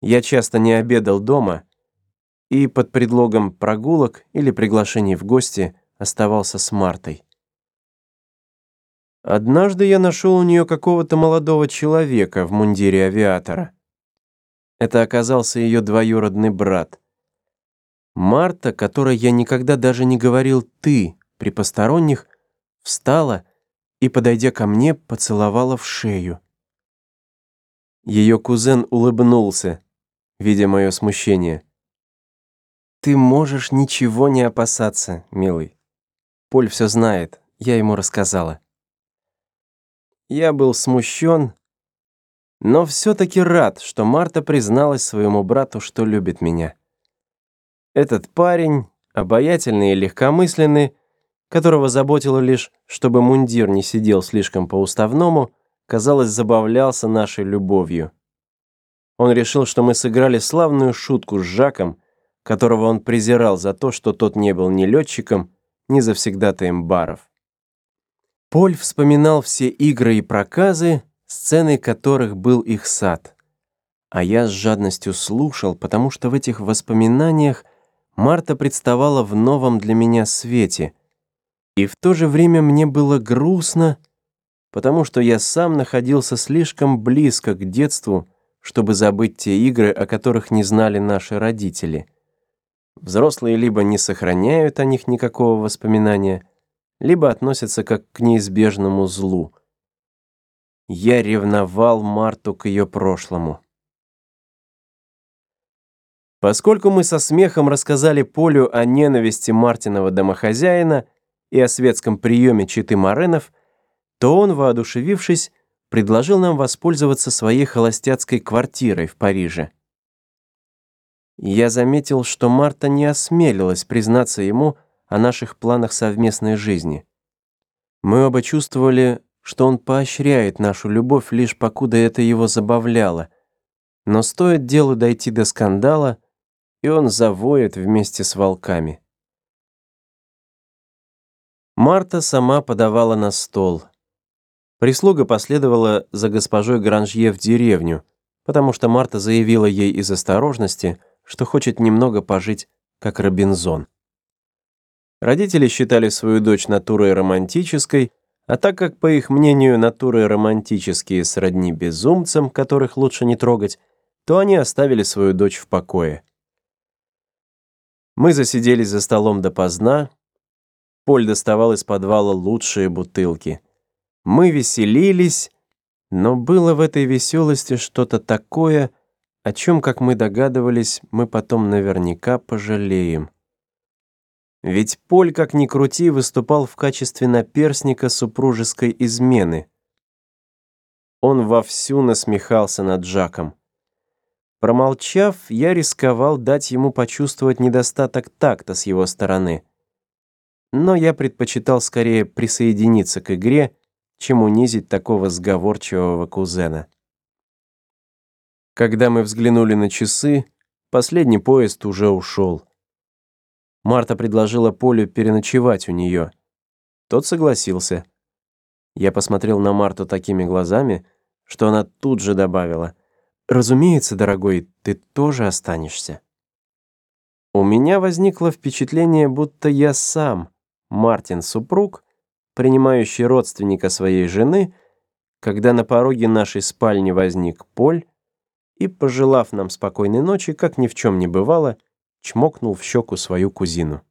Я часто не обедал дома и под предлогом прогулок или приглашений в гости оставался с Мартой. Однажды я нашел у нее какого-то молодого человека в мундире авиатора. Это оказался ее двоюродный брат. Марта, которой я никогда даже не говорил «ты» при посторонних, встала и, подойдя ко мне, поцеловала в шею. Ее кузен улыбнулся видя мое смущение. «Ты можешь ничего не опасаться, милый. Поль все знает, я ему рассказала». Я был смущен, но все-таки рад, что Марта призналась своему брату, что любит меня. Этот парень, обаятельный и легкомысленный, которого заботило лишь, чтобы мундир не сидел слишком по-уставному, казалось, забавлялся нашей любовью. Он решил, что мы сыграли славную шутку с Жаком, которого он презирал за то, что тот не был ни летчиком, ни завсегдатаем баров. Поль вспоминал все игры и проказы, сценой которых был их сад. А я с жадностью слушал, потому что в этих воспоминаниях Марта представала в новом для меня свете. И в то же время мне было грустно, потому что я сам находился слишком близко к детству, чтобы забыть те игры, о которых не знали наши родители. Взрослые либо не сохраняют о них никакого воспоминания, либо относятся как к неизбежному злу. Я ревновал Марту к ее прошлому. Поскольку мы со смехом рассказали Полю о ненависти Мартинова домохозяина и о светском приеме читы Маренов, то он, воодушевившись, предложил нам воспользоваться своей холостяцкой квартирой в Париже. Я заметил, что Марта не осмелилась признаться ему о наших планах совместной жизни. Мы оба чувствовали, что он поощряет нашу любовь, лишь покуда это его забавляло. Но стоит делу дойти до скандала, и он завоет вместе с волками. Марта сама подавала на стол — Прислуга последовала за госпожой Гранжье в деревню, потому что Марта заявила ей из осторожности, что хочет немного пожить, как Робинзон. Родители считали свою дочь натурой романтической, а так как, по их мнению, натуры романтические сродни безумцам, которых лучше не трогать, то они оставили свою дочь в покое. Мы засиделись за столом допоздна. Поль доставал из подвала лучшие бутылки — мы веселились, но было в этой веселости что-то такое, о чем, как мы догадывались, мы потом наверняка пожалеем. Ведь Поль, как ни крути, выступал в качестве наперсника супружеской измены. Он вовсю насмехался над Джаком. Промолчав, я рисковал дать ему почувствовать недостаток такта с его стороны. Но я предпочитал скорее присоединиться к игре, чем унизить такого сговорчивого кузена. Когда мы взглянули на часы, последний поезд уже ушел. Марта предложила Полю переночевать у нее. Тот согласился. Я посмотрел на Марту такими глазами, что она тут же добавила. «Разумеется, дорогой, ты тоже останешься». У меня возникло впечатление, будто я сам, Мартин, супруг, принимающий родственника своей жены, когда на пороге нашей спальни возник Поль и, пожелав нам спокойной ночи, как ни в чем не бывало, чмокнул в щеку свою кузину.